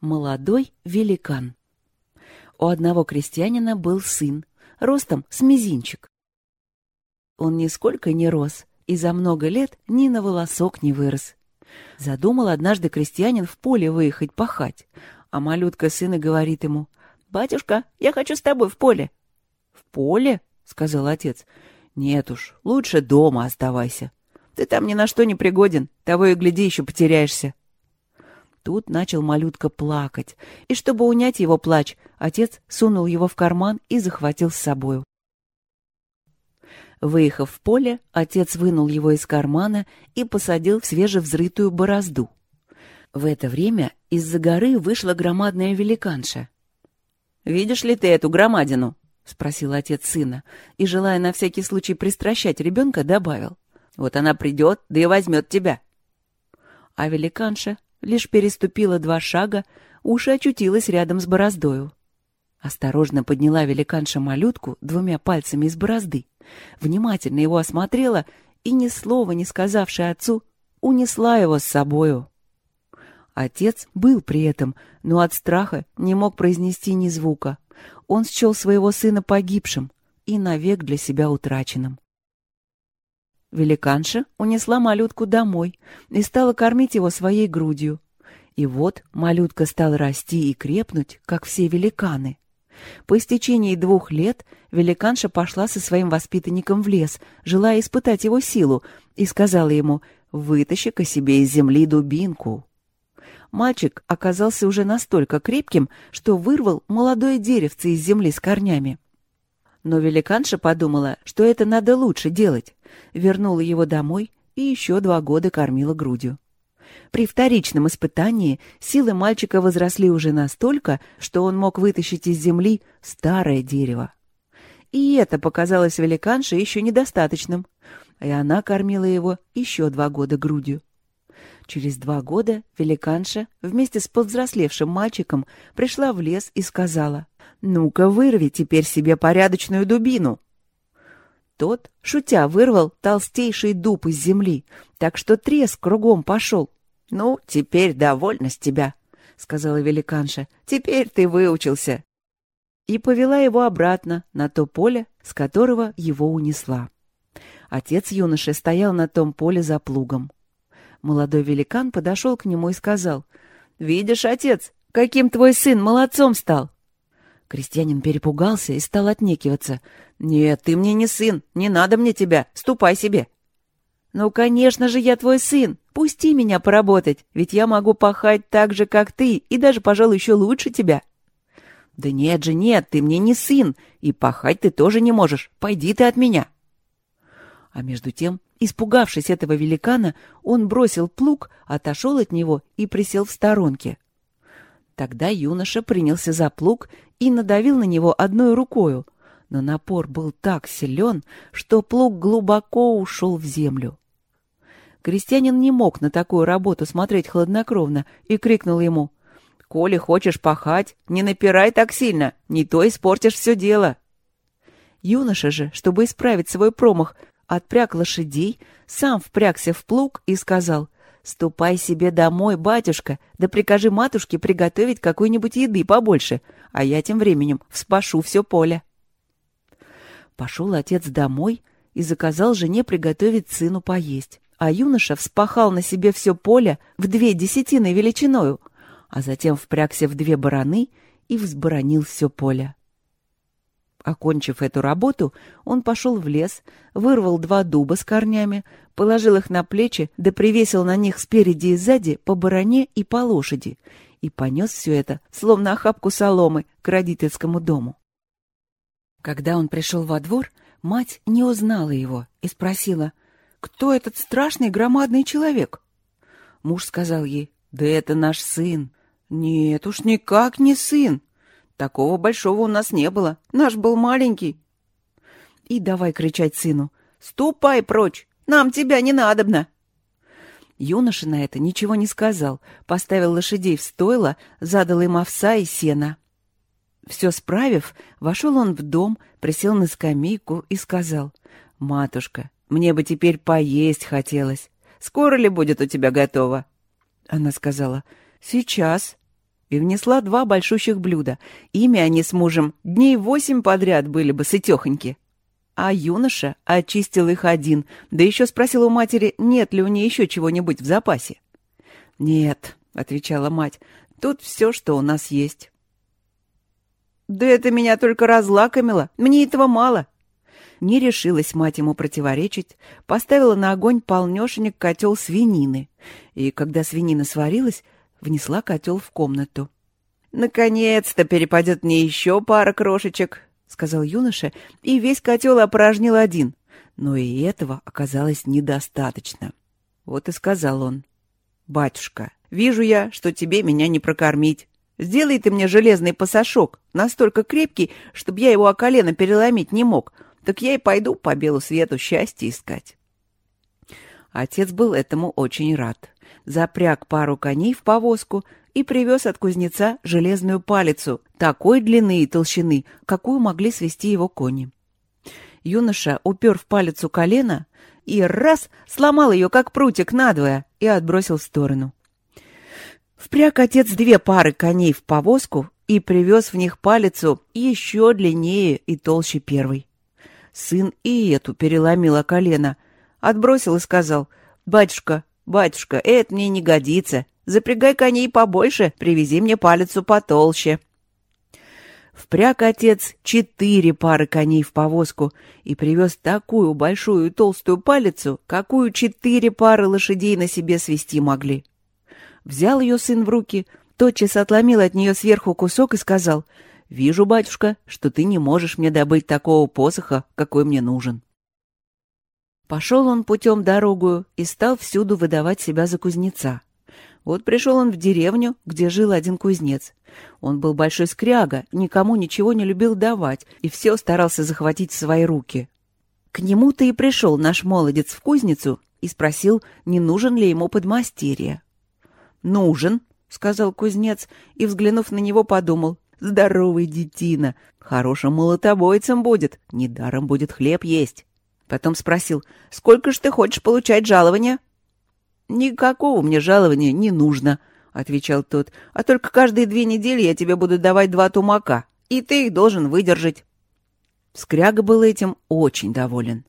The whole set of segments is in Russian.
Молодой великан. У одного крестьянина был сын, ростом с мизинчик. Он нисколько не рос и за много лет ни на волосок не вырос. Задумал однажды крестьянин в поле выехать пахать, а малютка сына говорит ему, «Батюшка, я хочу с тобой в поле». «В поле?» — сказал отец. «Нет уж, лучше дома оставайся. Ты там ни на что не пригоден, того и гляди, еще потеряешься». Тут начал малютка плакать, и чтобы унять его плач, отец сунул его в карман и захватил с собою. Выехав в поле, отец вынул его из кармана и посадил в свежевзрытую борозду. В это время из-за горы вышла громадная великанша. «Видишь ли ты эту громадину?» — спросил отец сына, и, желая на всякий случай пристращать ребенка, добавил. «Вот она придет, да и возьмет тебя». А великанша лишь переступила два шага, уши очутилась рядом с бороздою. Осторожно подняла великанша малютку двумя пальцами из борозды, внимательно его осмотрела и, ни слова не сказавши отцу, унесла его с собою. Отец был при этом, но от страха не мог произнести ни звука. Он счел своего сына погибшим и навек для себя утраченным. Великанша унесла малютку домой и стала кормить его своей грудью. И вот малютка стал расти и крепнуть, как все великаны. По истечении двух лет великанша пошла со своим воспитанником в лес, желая испытать его силу, и сказала ему «Вытащи-ка себе из земли дубинку». Мальчик оказался уже настолько крепким, что вырвал молодое деревце из земли с корнями. Но великанша подумала, что это надо лучше делать, вернула его домой и еще два года кормила грудью. При вторичном испытании силы мальчика возросли уже настолько, что он мог вытащить из земли старое дерево. И это показалось великанше еще недостаточным, и она кормила его еще два года грудью. Через два года великанша вместе с повзрослевшим мальчиком пришла в лес и сказала, «Ну-ка, вырви теперь себе порядочную дубину». Тот, шутя, вырвал толстейший дуб из земли, так что треск кругом пошел. «Ну, теперь довольна с тебя», — сказала великанша. «Теперь ты выучился». И повела его обратно на то поле, с которого его унесла. Отец юноши стоял на том поле за плугом. Молодой великан подошел к нему и сказал, «Видишь, отец, каким твой сын молодцом стал!» Крестьянин перепугался и стал отнекиваться. «Нет, ты мне не сын, не надо мне тебя, ступай себе!» «Ну, конечно же, я твой сын! Пусти меня поработать, ведь я могу пахать так же, как ты, и даже, пожалуй, еще лучше тебя!» «Да нет же, нет, ты мне не сын, и пахать ты тоже не можешь. Пойди ты от меня!» А между тем, испугавшись этого великана, он бросил плуг, отошел от него и присел в сторонке. Тогда юноша принялся за плуг и надавил на него одной рукою, но напор был так силен, что плуг глубоко ушел в землю. Крестьянин не мог на такую работу смотреть хладнокровно и крикнул ему «Коли хочешь пахать, не напирай так сильно, не то испортишь все дело». Юноша же, чтобы исправить свой промах, отпряг лошадей, сам впрягся в плуг и сказал «Ступай себе домой, батюшка, да прикажи матушке приготовить какой-нибудь еды побольше, а я тем временем вспашу все поле». Пошел отец домой и заказал жене приготовить сыну поесть, а юноша вспахал на себе все поле в две десятины величиною, а затем впрягся в две бараны и взборонил все поле. Окончив эту работу, он пошел в лес, вырвал два дуба с корнями, положил их на плечи, да привесил на них спереди и сзади по баране и по лошади, и понес все это, словно охапку соломы, к родительскому дому. Когда он пришел во двор, мать не узнала его и спросила, «Кто этот страшный громадный человек?» Муж сказал ей, «Да это наш сын». «Нет уж, никак не сын. Такого большого у нас не было. Наш был маленький». И давай кричать сыну, «Ступай прочь! Нам тебя не надобно!» Юноша на это ничего не сказал, поставил лошадей в стойло, задал им овса и сена. Все справив, вошел он в дом, присел на скамейку и сказал, «Матушка, мне бы теперь поесть хотелось. Скоро ли будет у тебя готово?» Она сказала, «Сейчас». И внесла два большущих блюда. Ими они с мужем дней восемь подряд были бы сытехоньки. А юноша очистил их один, да еще спросил у матери, нет ли у нее еще чего-нибудь в запасе. «Нет», — отвечала мать, — «тут все, что у нас есть». «Да это меня только разлакомило, мне этого мало». Не решилась мать ему противоречить, поставила на огонь полнешенек котел свинины, и, когда свинина сварилась, внесла котел в комнату. «Наконец-то перепадет мне еще пара крошечек», — сказал юноша, и весь котел опорожнил один. Но и этого оказалось недостаточно. Вот и сказал он. «Батюшка, вижу я, что тебе меня не прокормить. Сделай ты мне железный пасашок, настолько крепкий, чтобы я его о колено переломить не мог, так я и пойду по белу свету счастье искать». Отец был этому очень рад. Запряг пару коней в повозку и привез от кузнеца железную палицу такой длины и толщины, какую могли свести его кони. Юноша упер в палицу колено и раз сломал ее, как прутик, надвое и отбросил в сторону. Впряг отец две пары коней в повозку и привез в них палицу еще длиннее и толще первой. Сын и эту переломила колено, отбросил и сказал, «Батюшка, батюшка, это мне не годится, Запрягай коней побольше, привези мне палицу потолще. Впряг отец четыре пары коней в повозку и привез такую большую толстую палицу, какую четыре пары лошадей на себе свести могли. Взял ее сын в руки, тотчас отломил от нее сверху кусок и сказал, «Вижу, батюшка, что ты не можешь мне добыть такого посоха, какой мне нужен». Пошел он путем дорогую и стал всюду выдавать себя за кузнеца. Вот пришел он в деревню, где жил один кузнец. Он был большой скряга, никому ничего не любил давать и все старался захватить в свои руки. К нему-то и пришел наш молодец в кузницу и спросил, не нужен ли ему подмастерье. «Нужен», — сказал кузнец, и, взглянув на него, подумал, «Здоровый детина, хорошим молотобойцем будет, недаром будет хлеб есть». Потом спросил, «Сколько ж ты хочешь получать жалования?» «Никакого мне жалования не нужно», — отвечал тот, «а только каждые две недели я тебе буду давать два тумака, и ты их должен выдержать». Скряга был этим очень доволен.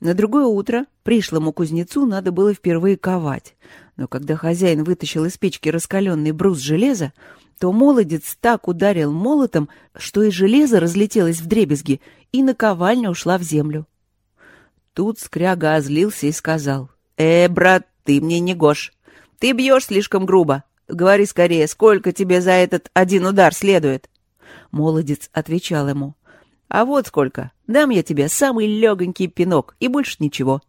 На другое утро пришлому кузнецу надо было впервые ковать, но когда хозяин вытащил из печки раскаленный брус железа, то молодец так ударил молотом, что и железо разлетелось в дребезги, и наковальня ушла в землю. Тут Скряга озлился и сказал, «Э, брат, ты мне не гош. Ты бьешь слишком грубо. Говори скорее, сколько тебе за этот один удар следует?» Молодец отвечал ему. «А вот сколько. Дам я тебе самый легонький пинок, и больше ничего».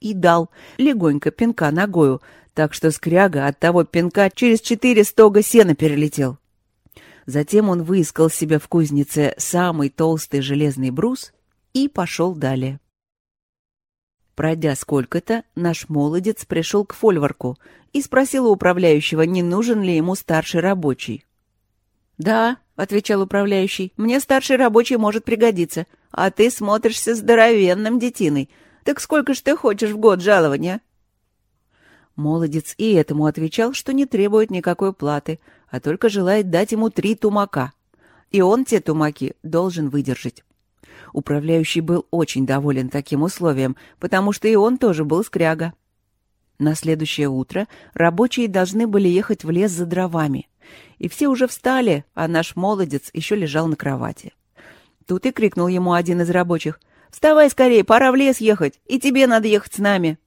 И дал легонько пинка ногою, так что скряга от того пинка через четыре стога сена перелетел. Затем он выискал себе в кузнице самый толстый железный брус и пошел далее. Пройдя сколько-то, наш молодец пришел к фольварку и спросил у управляющего, не нужен ли ему старший рабочий. «Да», — отвечал управляющий, — «мне старший рабочий может пригодиться, а ты смотришься здоровенным детиной. Так сколько ж ты хочешь в год жалования?» Молодец и этому отвечал, что не требует никакой платы, а только желает дать ему три тумака. И он те тумаки должен выдержать. Управляющий был очень доволен таким условием, потому что и он тоже был скряга. На следующее утро рабочие должны были ехать в лес за дровами. И все уже встали, а наш молодец еще лежал на кровати. Тут и крикнул ему один из рабочих. «Вставай скорее, пора в лес ехать, и тебе надо ехать с нами».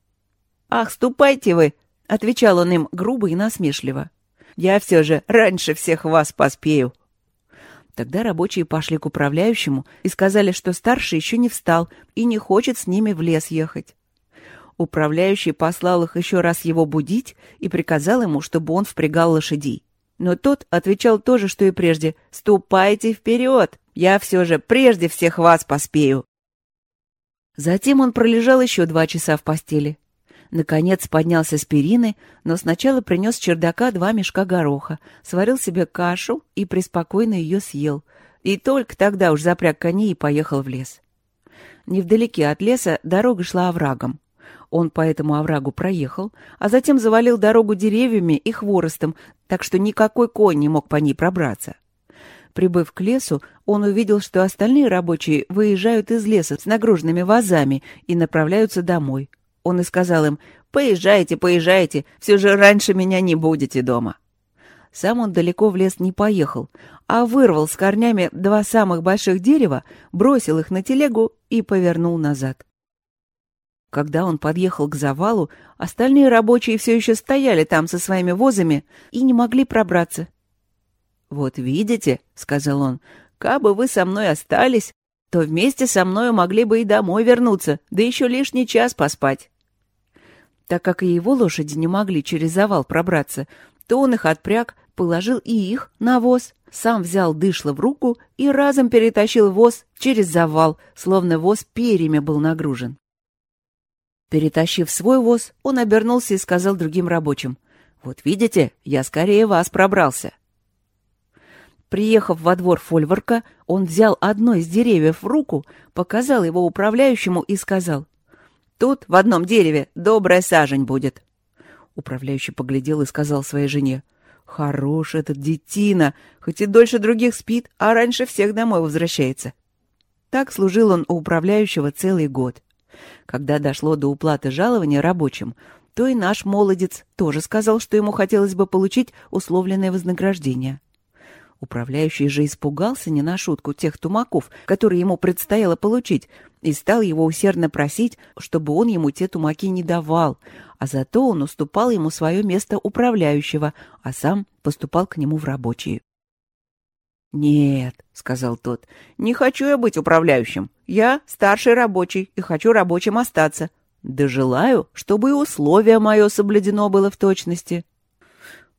«Ах, ступайте вы!» — отвечал он им грубо и насмешливо. «Я все же раньше всех вас поспею». Тогда рабочие пошли к управляющему и сказали, что старший еще не встал и не хочет с ними в лес ехать. Управляющий послал их еще раз его будить и приказал ему, чтобы он впрягал лошадей. Но тот отвечал то же, что и прежде. «Ступайте вперед! Я все же прежде всех вас поспею!» Затем он пролежал еще два часа в постели. Наконец поднялся с перины, но сначала принес чердака два мешка гороха, сварил себе кашу и преспокойно ее съел. И только тогда уж запряг коней и поехал в лес. Невдалеке от леса дорога шла оврагом. Он по этому оврагу проехал, а затем завалил дорогу деревьями и хворостом, так что никакой конь не мог по ней пробраться. Прибыв к лесу, он увидел, что остальные рабочие выезжают из леса с нагруженными вазами и направляются домой. Он и сказал им «Поезжайте, поезжайте, все же раньше меня не будете дома». Сам он далеко в лес не поехал, а вырвал с корнями два самых больших дерева, бросил их на телегу и повернул назад. Когда он подъехал к завалу, остальные рабочие все еще стояли там со своими возами и не могли пробраться. «Вот видите», — сказал он, — «кабы вы со мной остались, то вместе со мною могли бы и домой вернуться, да еще лишний час поспать». Так как и его лошади не могли через завал пробраться, то он их отпряг, положил и их на воз, сам взял дышло в руку и разом перетащил воз через завал, словно воз перьями был нагружен. Перетащив свой воз, он обернулся и сказал другим рабочим, «Вот видите, я скорее вас пробрался». Приехав во двор фольворка, он взял одно из деревьев в руку, показал его управляющему и сказал, «Тут, в одном дереве, добрая сажень будет». Управляющий поглядел и сказал своей жене, «Хорош этот детина, хоть и дольше других спит, а раньше всех домой возвращается». Так служил он у управляющего целый год. Когда дошло до уплаты жалования рабочим, то и наш молодец тоже сказал, что ему хотелось бы получить условленное вознаграждение. Управляющий же испугался не на шутку тех тумаков, которые ему предстояло получить, и стал его усердно просить, чтобы он ему те тумаки не давал, а зато он уступал ему свое место управляющего, а сам поступал к нему в рабочие. «Нет», — сказал тот, — «не хочу я быть управляющим. Я старший рабочий и хочу рабочим остаться. Да желаю, чтобы и условие мое соблюдено было в точности».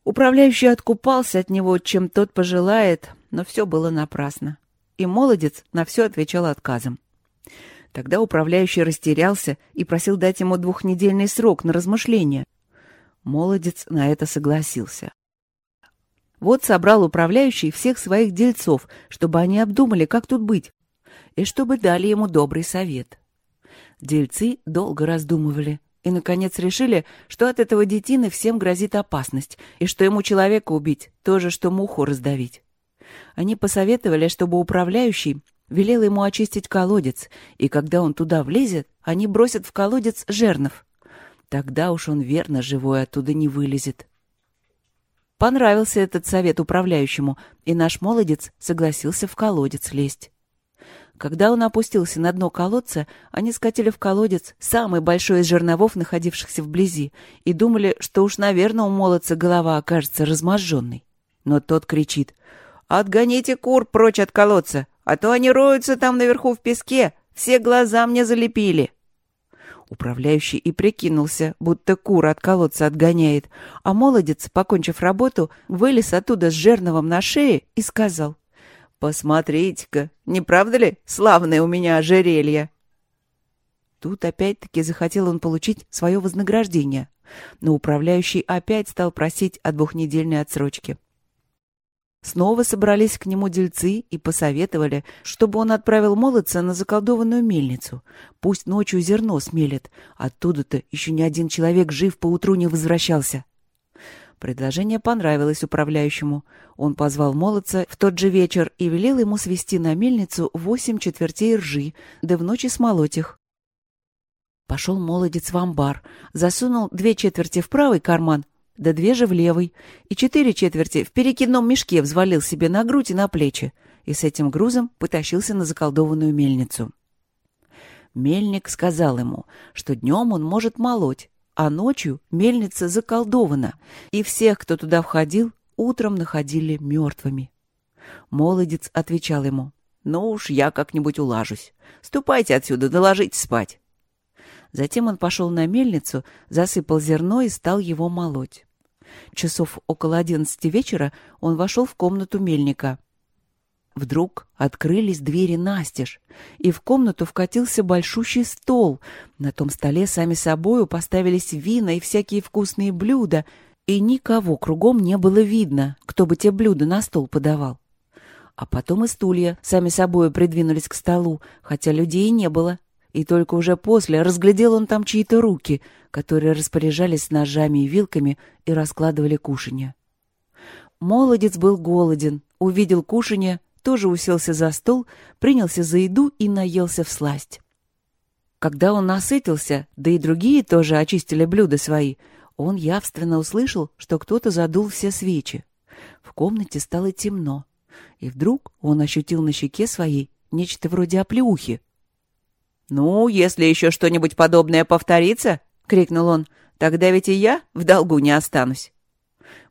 Управляющий откупался от него, чем тот пожелает, но все было напрасно. И молодец на все отвечал отказом. Тогда управляющий растерялся и просил дать ему двухнедельный срок на размышление. Молодец на это согласился. Вот собрал управляющий всех своих дельцов, чтобы они обдумали, как тут быть, и чтобы дали ему добрый совет. Дельцы долго раздумывали и, наконец, решили, что от этого детины всем грозит опасность, и что ему человека убить — то же, что муху раздавить. Они посоветовали, чтобы управляющий велел ему очистить колодец, и когда он туда влезет, они бросят в колодец жернов. Тогда уж он верно живой оттуда не вылезет. Понравился этот совет управляющему, и наш молодец согласился в колодец лезть. Когда он опустился на дно колодца, они скатили в колодец самый большой из жерновов, находившихся вблизи, и думали, что уж, наверное, у молодца голова окажется разможженной. Но тот кричит «Отгоните кур прочь от колодца, а то они роются там наверху в песке, все глаза мне залепили». Управляющий и прикинулся, будто кур от колодца отгоняет, а молодец, покончив работу, вылез оттуда с жерновом на шее и сказал, «Посмотрите-ка, не правда ли славное у меня ожерелье?» Тут опять-таки захотел он получить свое вознаграждение, но управляющий опять стал просить о двухнедельной отсрочке. Снова собрались к нему дельцы и посоветовали, чтобы он отправил молодца на заколдованную мельницу. Пусть ночью зерно смелит. Оттуда-то еще ни один человек жив поутру не возвращался. Предложение понравилось управляющему. Он позвал молодца в тот же вечер и велел ему свести на мельницу восемь четвертей ржи, да в ночи смолоть их. Пошел молодец в амбар, засунул две четверти в правый карман, да две же в левый, и четыре четверти в перекидном мешке взвалил себе на грудь и на плечи, и с этим грузом потащился на заколдованную мельницу. Мельник сказал ему, что днем он может молоть, а ночью мельница заколдована, и всех, кто туда входил, утром находили мертвыми. Молодец отвечал ему, «Ну уж я как-нибудь улажусь. Ступайте отсюда, доложите спать». Затем он пошел на мельницу, засыпал зерно и стал его молоть. Часов около одиннадцати вечера он вошел в комнату мельника. Вдруг открылись двери настежь, и в комнату вкатился большущий стол. На том столе сами собою поставились вина и всякие вкусные блюда, и никого кругом не было видно, кто бы те блюда на стол подавал. А потом и стулья сами собою придвинулись к столу, хотя людей не было, и только уже после разглядел он там чьи-то руки, которые распоряжались ножами и вилками и раскладывали кушанье. Молодец был голоден, увидел кушанье, тоже уселся за стол, принялся за еду и наелся в сласть. Когда он насытился, да и другие тоже очистили блюда свои, он явственно услышал, что кто-то задул все свечи. В комнате стало темно, и вдруг он ощутил на щеке своей нечто вроде оплеухи. «Ну, если еще что-нибудь подобное повторится, — крикнул он, — тогда ведь и я в долгу не останусь».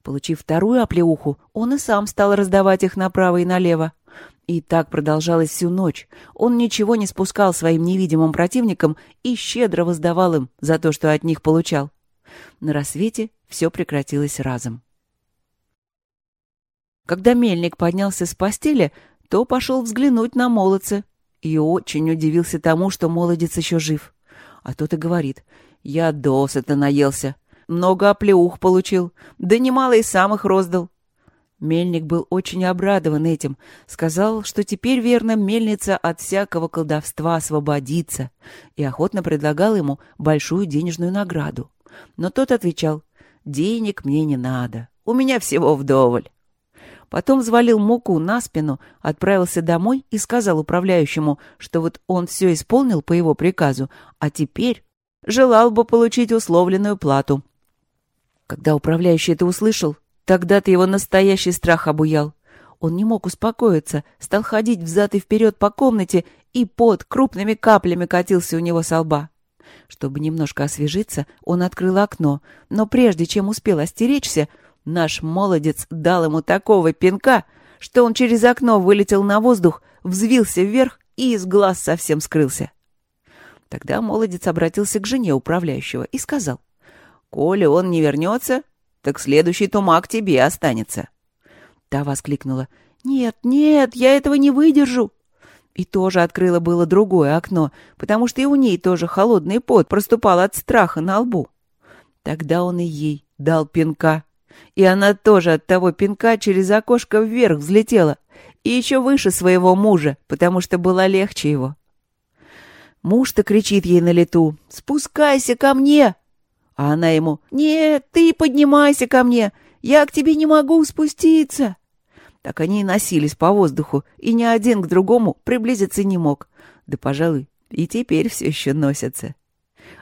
Получив вторую оплеуху, он и сам стал раздавать их направо и налево. И так продолжалось всю ночь. Он ничего не спускал своим невидимым противникам и щедро воздавал им за то, что от них получал. На рассвете все прекратилось разом. Когда мельник поднялся с постели, то пошел взглянуть на молодца и очень удивился тому, что молодец еще жив. А тот и говорит, «Я досыта наелся, много оплеух получил, да немало и сам их роздал. Мельник был очень обрадован этим, сказал, что теперь, верно, мельница от всякого колдовства освободится, и охотно предлагал ему большую денежную награду. Но тот отвечал, «Денег мне не надо, у меня всего вдоволь». Потом взвалил муку на спину, отправился домой и сказал управляющему, что вот он все исполнил по его приказу, а теперь желал бы получить условленную плату. Когда управляющий это услышал, Тогда-то его настоящий страх обуял. Он не мог успокоиться, стал ходить взад и вперед по комнате, и пот крупными каплями катился у него со лба. Чтобы немножко освежиться, он открыл окно, но прежде чем успел остеречься, наш молодец дал ему такого пинка, что он через окно вылетел на воздух, взвился вверх и из глаз совсем скрылся. Тогда молодец обратился к жене управляющего и сказал, «Коли он не вернется, так следующий тумак тебе останется. Та воскликнула. «Нет, нет, я этого не выдержу!» И тоже открыла было другое окно, потому что и у ней тоже холодный пот проступал от страха на лбу. Тогда он и ей дал пинка. И она тоже от того пинка через окошко вверх взлетела. И еще выше своего мужа, потому что была легче его. Муж-то кричит ей на лету «Спускайся ко мне!» А она ему «Нет, ты поднимайся ко мне, я к тебе не могу спуститься». Так они и носились по воздуху, и ни один к другому приблизиться не мог. Да, пожалуй, и теперь все еще носятся.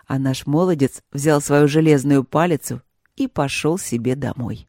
А наш молодец взял свою железную палицу и пошел себе домой.